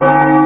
Thank you